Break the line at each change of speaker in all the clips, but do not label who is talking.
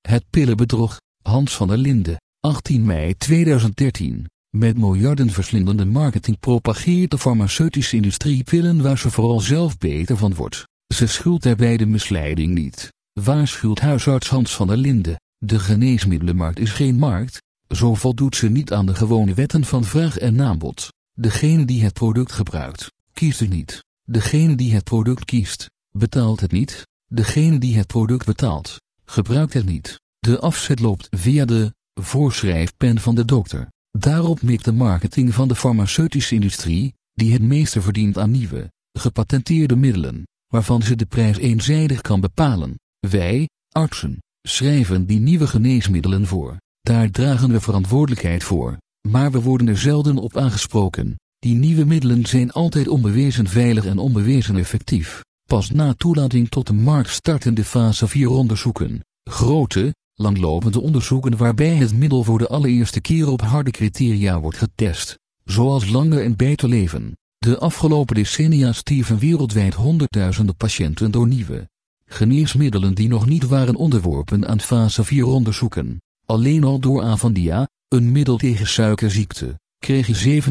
Het pillenbedrog, Hans van der Linden, 18 mei 2013. Met miljardenverslindende marketing propageert de farmaceutische industrie pillen waar ze vooral zelf beter van wordt. Ze schuldt daarbij de misleiding niet. Waarschuwt huisarts Hans van der Linden. De geneesmiddelenmarkt is geen markt, zo voldoet ze niet aan de gewone wetten van vraag en aanbod. Degene die het product gebruikt, kiest het niet. Degene die het product kiest, betaalt het niet. Degene die het product betaalt, gebruikt het niet. De afzet loopt via de voorschrijfpen van de dokter. Daarop mikt de marketing van de farmaceutische industrie, die het meeste verdient aan nieuwe, gepatenteerde middelen, waarvan ze de prijs eenzijdig kan bepalen. Wij, artsen, schrijven die nieuwe geneesmiddelen voor. Daar dragen we verantwoordelijkheid voor, maar we worden er zelden op aangesproken. Die nieuwe middelen zijn altijd onbewezen veilig en onbewezen effectief. Pas na toelating tot de markt starten de fase 4 onderzoeken. Grote, langlopende onderzoeken waarbij het middel voor de allereerste keer op harde criteria wordt getest, zoals langer en beter leven. De afgelopen decennia stierven wereldwijd honderdduizenden patiënten door nieuwe geneesmiddelen die nog niet waren onderworpen aan fase 4 onderzoeken. Alleen al door Avandia, een middel tegen suikerziekte, kregen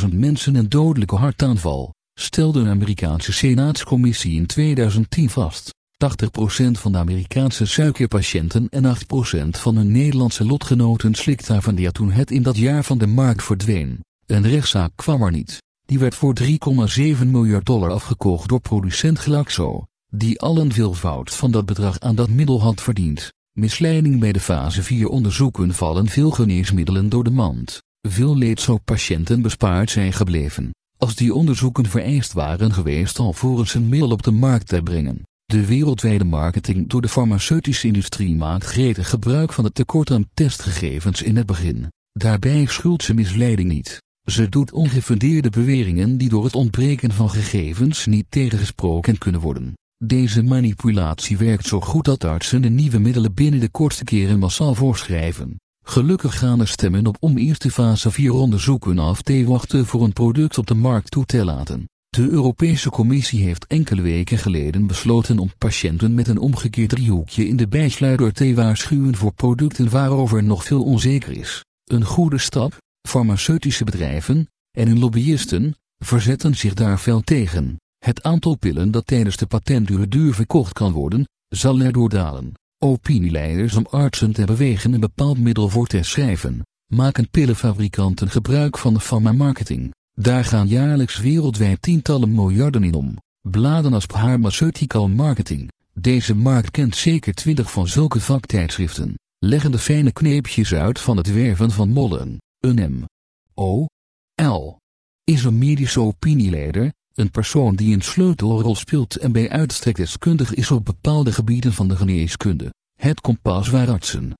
47.000 mensen een dodelijke hartaanval, stelde een Amerikaanse Senaatscommissie in 2010 vast. 80% van de Amerikaanse suikerpatiënten en 8% van hun Nederlandse lotgenoten slikte Avandia toen het in dat jaar van de markt verdween. Een rechtszaak kwam er niet. Die werd voor 3,7 miljard dollar afgekocht door producent Glaxo, die al een veelvoud van dat bedrag aan dat middel had verdiend. Misleiding bij de fase 4 onderzoeken vallen veel geneesmiddelen door de mand. Veel leed zou patiënten bespaard zijn gebleven, als die onderzoeken vereist waren geweest alvorens een middel op de markt te brengen. De wereldwijde marketing door de farmaceutische industrie maakt gretig gebruik van het tekort aan testgegevens in het begin. Daarbij schuld ze misleiding niet. Ze doet ongefundeerde beweringen die door het ontbreken van gegevens niet tegengesproken kunnen worden. Deze manipulatie werkt zo goed dat artsen de nieuwe middelen binnen de kortste keren massaal voorschrijven. Gelukkig gaan er stemmen op om eerst de fase 4 onderzoeken af te wachten voor een product op de markt toe te laten. De Europese Commissie heeft enkele weken geleden besloten om patiënten met een omgekeerd driehoekje in de bijsluiter te waarschuwen voor producten waarover nog veel onzeker is. Een goede stap, farmaceutische bedrijven en hun lobbyisten verzetten zich daar fel tegen. Het aantal pillen dat tijdens de patentduur duur verkocht kan worden, zal erdoor dalen. Opinieleiders om artsen te bewegen een bepaald middel voor te schrijven, maken pillenfabrikanten gebruik van de pharma-marketing. Daar gaan jaarlijks wereldwijd tientallen miljarden in om. Bladen als Pharmaceutical Marketing. Deze markt kent zeker twintig van zulke vaktijdschriften. Leggen de fijne kneepjes uit van het werven van mollen. Een M. O. L. Is een medische opinieleider, een persoon die een sleutelrol speelt en bij uitstek deskundig is op bepaalde gebieden van de geneeskunde. Het kompas waar artsen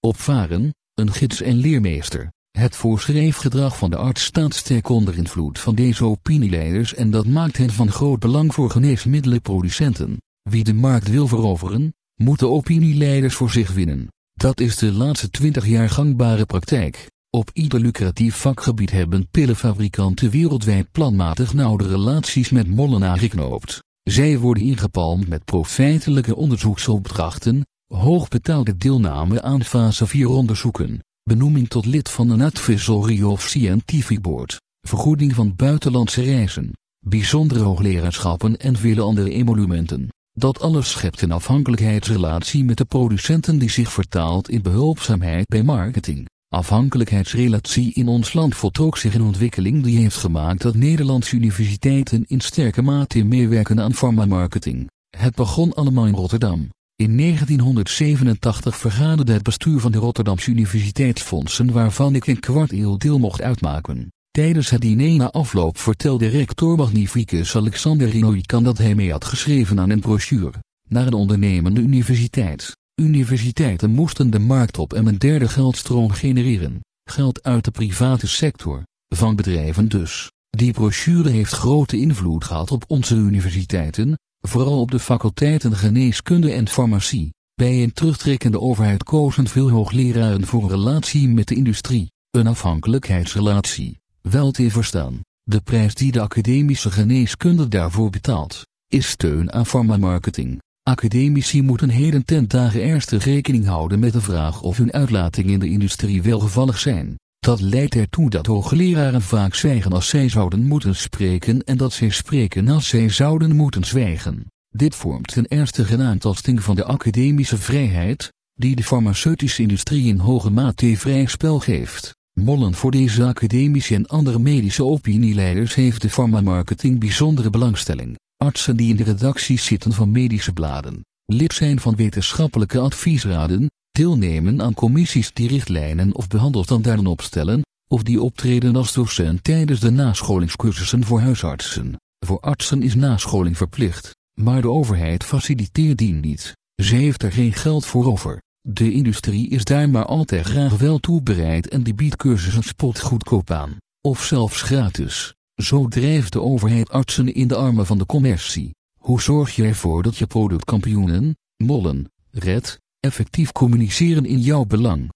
opvaren, een gids en leermeester. Het voorschreefgedrag van de arts staat sterk onder invloed van deze opinieleiders en dat maakt hen van groot belang voor geneesmiddelenproducenten. Wie de markt wil veroveren, moet de opinieleiders voor zich winnen. Dat is de laatste twintig jaar gangbare praktijk. Op ieder lucratief vakgebied hebben pillenfabrikanten wereldwijd planmatig nauwe relaties met mollen aangeknoopt. Zij worden ingepalmd met profijtelijke onderzoeksopdrachten, hoogbetaalde deelname aan fase 4 onderzoeken, benoeming tot lid van een advisory of scientific board, vergoeding van buitenlandse reizen, bijzondere hoogleraarschappen en vele andere emolumenten. Dat alles schept een afhankelijkheidsrelatie met de producenten die zich vertaalt in behulpzaamheid bij marketing afhankelijkheidsrelatie in ons land voltrok zich een ontwikkeling die heeft gemaakt dat Nederlandse universiteiten in sterke mate meewerken aan pharma-marketing. Het begon allemaal in Rotterdam. In 1987 vergaderde het bestuur van de Rotterdamse Universiteitsfondsen waarvan ik een kwart eeuw deel mocht uitmaken. Tijdens het diner na afloop vertelde rector Magnificus Alexander Rinoikan dat hij mee had geschreven aan een brochure, naar een ondernemende universiteit. Universiteiten moesten de markt op en een derde geldstroom genereren, geld uit de private sector, van bedrijven dus. Die brochure heeft grote invloed gehad op onze universiteiten, vooral op de faculteiten geneeskunde en farmacie. Bij een terugtrekkende overheid kozen veel hoogleraren voor een relatie met de industrie, een afhankelijkheidsrelatie. Wel te verstaan, de prijs die de academische geneeskunde daarvoor betaalt, is steun aan farmamarketing. Academici moeten heden ten dagen ernstig rekening houden met de vraag of hun uitlatingen in de industrie welgevallig zijn. Dat leidt ertoe dat hoogleraren vaak zwijgen als zij zouden moeten spreken en dat zij spreken als zij zouden moeten zwijgen. Dit vormt een ernstige aantasting van de academische vrijheid, die de farmaceutische industrie in hoge mate vrij spel geeft. Mollen voor deze academische en andere medische opinieleiders heeft de farmamarketing bijzondere belangstelling. Artsen die in de redacties zitten van medische bladen, lid zijn van wetenschappelijke adviesraden, deelnemen aan commissies die richtlijnen of behandelstandaarden opstellen, of die optreden als docent tijdens de nascholingscursussen voor huisartsen. Voor artsen is nascholing verplicht, maar de overheid faciliteert die niet. Ze heeft er geen geld voor over. De industrie is daar maar altijd graag wel toe bereid en die biedt cursussen spotgoedkoop aan, of zelfs gratis. Zo drijft de overheid artsen in de armen van de commercie. Hoe zorg je ervoor dat je productkampioenen, mollen, red, effectief communiceren in jouw belang?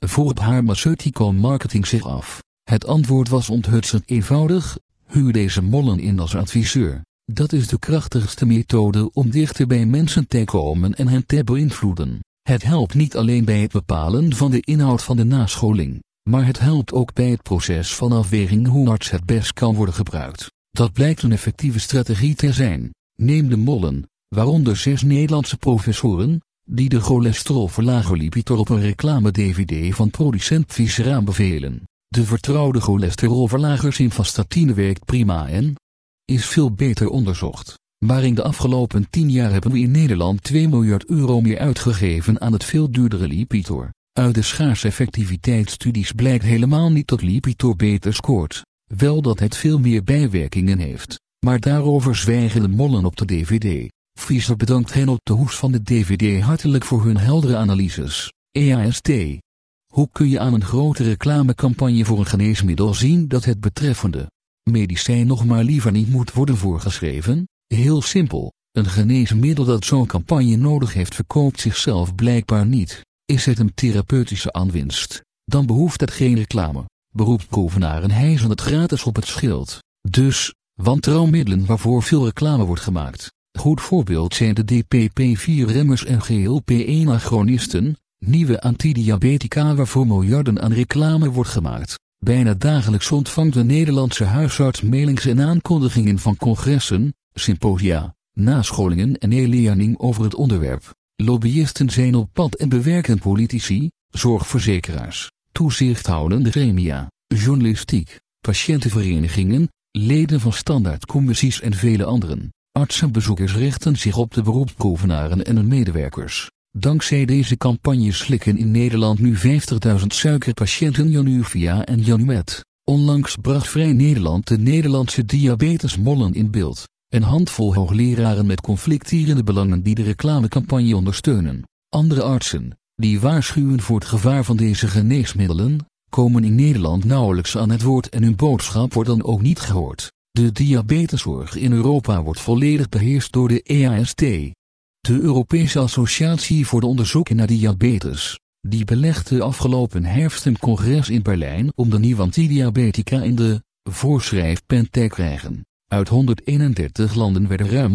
Voor Pharmaceutical Marketing zich af. Het antwoord was onthutsend eenvoudig, huur deze mollen in als adviseur. Dat is de krachtigste methode om dichter bij mensen te komen en hen te beïnvloeden. Het helpt niet alleen bij het bepalen van de inhoud van de nascholing, maar het helpt ook bij het proces van afweging hoe arts het best kan worden gebruikt. Dat blijkt een effectieve strategie te zijn. Neem de mollen, waaronder zes Nederlandse professoren, die de cholesterolverlager Lipitor op een reclame-dvd van producent Fischer aanbevelen. De vertrouwde cholesterolverlager simvastatine werkt prima en is veel beter onderzocht. Maar in de afgelopen 10 jaar hebben we in Nederland 2 miljard euro meer uitgegeven aan het veel duurdere Lipitor. Uit de schaarse effectiviteitsstudies blijkt helemaal niet dat Lipitor beter scoort. Wel dat het veel meer bijwerkingen heeft. Maar daarover zwijgen de mollen op de DVD. Fischer bedankt hen op de hoes van de DVD hartelijk voor hun heldere analyses. EAST. Hoe kun je aan een grote reclamecampagne voor een geneesmiddel zien dat het betreffende medicijn nog maar liever niet moet worden voorgeschreven? Heel simpel, een geneesmiddel dat zo'n campagne nodig heeft verkoopt zichzelf blijkbaar niet. Is het een therapeutische aanwinst, dan behoeft het geen reclame. Beroepsproevenaren hijzen het gratis op het schild. Dus, wantrouwmiddelen waarvoor veel reclame wordt gemaakt. Goed voorbeeld zijn de DPP-4-remmers en GLP-1-agonisten, nieuwe antidiabetica waarvoor miljarden aan reclame wordt gemaakt. Bijna dagelijks ontvangt de Nederlandse huisarts mailings en aankondigingen van congressen, symposia, nascholingen en e-learning over het onderwerp. Lobbyisten zijn op pad en bewerken politici, zorgverzekeraars, toezichthoudende gremia, journalistiek, patiëntenverenigingen, leden van standaardcommissies en vele anderen. Artsenbezoekers richten zich op de beroepsproevenaren en hun medewerkers. Dankzij deze campagne slikken in Nederland nu 50.000 suikerpatiënten Januvia en Janumet. Onlangs bracht Vrij Nederland de Nederlandse diabetesmollen in beeld. Een handvol hoogleraren met conflicterende belangen die de reclamecampagne ondersteunen. Andere artsen, die waarschuwen voor het gevaar van deze geneesmiddelen, komen in Nederland nauwelijks aan het woord en hun boodschap wordt dan ook niet gehoord. De diabeteszorg in Europa wordt volledig beheerst door de EAST. De Europese Associatie voor de Onderzoeken naar Diabetes, die belegde afgelopen herfst een congres in Berlijn om de nieuwe antidiabetica in de voorschrijfpen te krijgen. Uit 131 landen werden ruim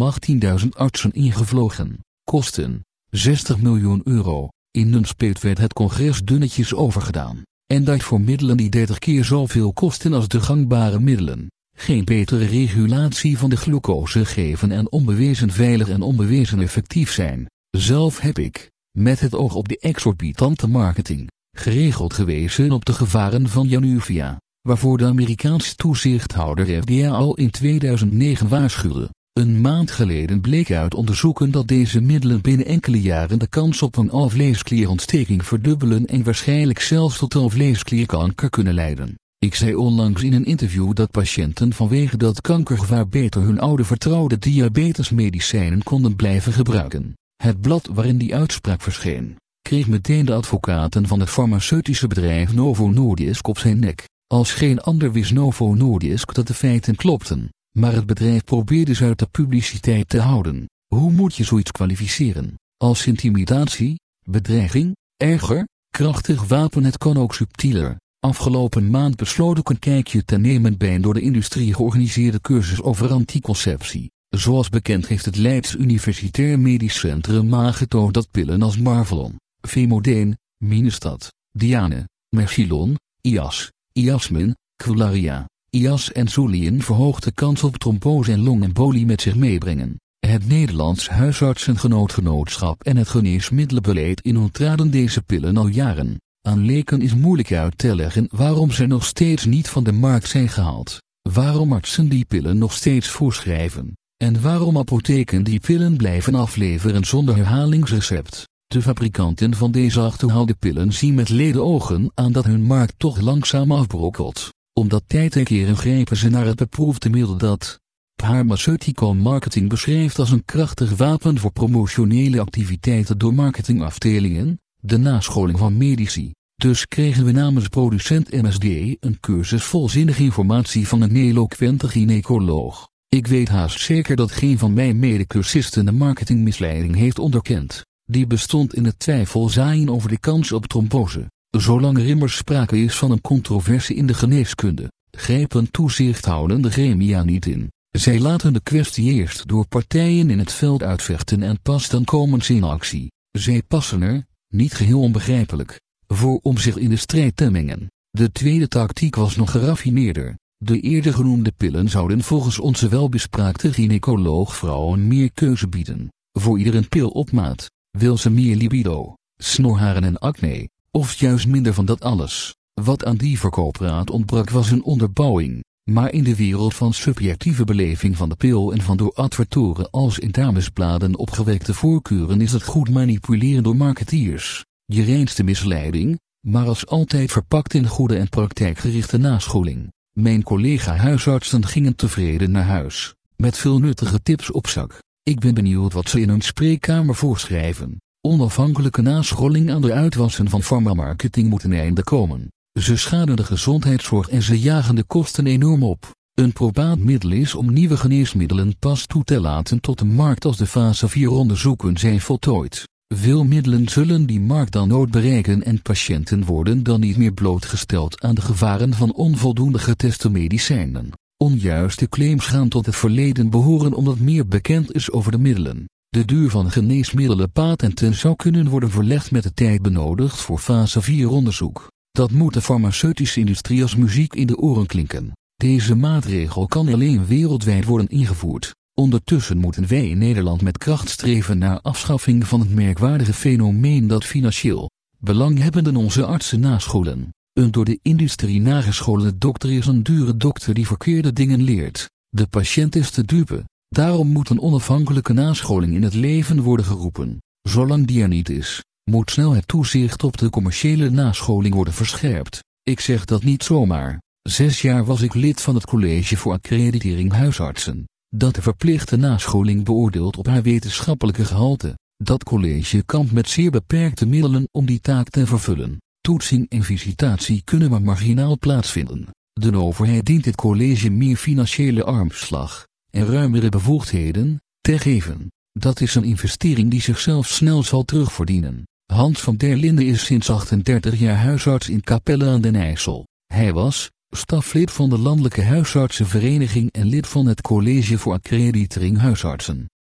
18.000 artsen ingevlogen. Kosten 60 miljoen euro. In Nunspeet werd het congres dunnetjes overgedaan. En dat voor middelen die 30 keer zoveel kosten als de gangbare middelen. Geen betere regulatie van de glucose geven en onbewezen veilig en onbewezen effectief zijn. Zelf heb ik, met het oog op de exorbitante marketing, geregeld gewezen op de gevaren van Januvia waarvoor de Amerikaanse toezichthouder FDA al in 2009 waarschuwde. Een maand geleden bleek uit onderzoeken dat deze middelen binnen enkele jaren de kans op een alvleesklierontsteking verdubbelen en waarschijnlijk zelfs tot alvleesklierkanker kunnen leiden. Ik zei onlangs in een interview dat patiënten vanwege dat kankergevaar beter hun oude vertrouwde diabetesmedicijnen konden blijven gebruiken. Het blad waarin die uitspraak verscheen, kreeg meteen de advocaten van het farmaceutische bedrijf Novo Nordisk op zijn nek. Als geen ander wist Novo Nordisk dat de feiten klopten, maar het bedrijf probeerde ze uit de publiciteit te houden. Hoe moet je zoiets kwalificeren? Als intimidatie, bedreiging, erger, krachtig wapen het kan ook subtieler. Afgelopen maand besloot ik een kijkje te nemen bij een door de industrie georganiseerde cursus over anticonceptie. Zoals bekend heeft het Leids Universitair Medisch Centrum aangetoond dat pillen als Marvelon, Femodeen, Minestat, Diane, Mercilon, IAS, Iasmin, Quularia, IAS en Zulien verhoogde kans op trombose en longembolie met zich meebrengen. Het Nederlands Huisartsengenootgenootschap en het geneesmiddelenbeleid in ontraden deze pillen al jaren. Aan leken is moeilijk uit te leggen waarom ze nog steeds niet van de markt zijn gehaald, waarom artsen die pillen nog steeds voorschrijven, en waarom apotheken die pillen blijven afleveren zonder herhalingsrecept. De fabrikanten van deze achterhaalde pillen zien met leden ogen aan dat hun markt toch langzaam afbrokkelt. Om dat tijd te keren grepen ze naar het beproefde middel dat Pharmaceutical marketing beschrijft als een krachtig wapen voor promotionele activiteiten door marketingafdelingen, de nascholing van medici. Dus kregen we namens producent MSD een cursus vol zinnige informatie van een eloquente gynaecoloog. Ik weet haast zeker dat geen van mijn medecursisten de marketingmisleiding heeft onderkend. Die bestond in het twijfel zaaien over de kans op trombose. Zolang er immers sprake is van een controversie in de geneeskunde, grijpen toezichthoudende gremia niet in. Zij laten de kwestie eerst door partijen in het veld uitvechten en pas dan komen ze in actie. Zij passen er, niet geheel onbegrijpelijk, voor om zich in de strijd te mengen. De tweede tactiek was nog geraffineerder. De eerder genoemde pillen zouden volgens onze welbespraakte gynaecoloog vrouwen meer keuze bieden. Voor ieder een pil op maat. Wil ze meer libido, snorharen en acne, of juist minder van dat alles? Wat aan die verkoopraad ontbrak was een onderbouwing. Maar in de wereld van subjectieve beleving van de pil en van door advertoren als in damesbladen opgewekte voorkeuren is het goed manipuleren door marketeers. Je reinste misleiding, maar als altijd verpakt in goede en praktijkgerichte nascholing. Mijn collega huisartsen gingen tevreden naar huis, met veel nuttige tips op zak. Ik ben benieuwd wat ze in hun spreekkamer voorschrijven. Onafhankelijke nascholing aan de uitwassen van farmamarketing moet een einde komen. Ze schaden de gezondheidszorg en ze jagen de kosten enorm op. Een probaat middel is om nieuwe geneesmiddelen pas toe te laten tot de markt als de fase 4 onderzoeken zijn voltooid. Veel middelen zullen die markt dan nooit bereiken en patiënten worden dan niet meer blootgesteld aan de gevaren van onvoldoende geteste medicijnen. Onjuiste claims gaan tot het verleden behoren omdat meer bekend is over de middelen. De duur van geneesmiddelen patenten zou kunnen worden verlegd met de tijd benodigd voor fase 4 onderzoek. Dat moet de farmaceutische industrie als muziek in de oren klinken. Deze maatregel kan alleen wereldwijd worden ingevoerd. Ondertussen moeten wij in Nederland met kracht streven naar afschaffing van het merkwaardige fenomeen dat financieel belanghebbenden onze artsen nascholen. Een door de industrie nagescholen dokter is een dure dokter die verkeerde dingen leert. De patiënt is te dupe. Daarom moet een onafhankelijke nascholing in het leven worden geroepen. Zolang die er niet is, moet snel het toezicht op de commerciële nascholing worden verscherpt. Ik zeg dat niet zomaar. Zes jaar was ik lid van het College voor Accreditering Huisartsen, dat de verplichte nascholing beoordeelt op haar wetenschappelijke gehalte. Dat college kampt met zeer beperkte middelen om die taak te vervullen. Toetsing en visitatie kunnen maar marginaal plaatsvinden. De overheid dient dit college meer financiële armslag en ruimere bevoegdheden te geven. Dat is een investering die zichzelf snel zal terugverdienen. Hans van der Linde is sinds 38 jaar huisarts in Capelle aan den IJssel. Hij was staflid van de Landelijke Huisartsenvereniging en lid van het College voor Accreditering Huisartsen.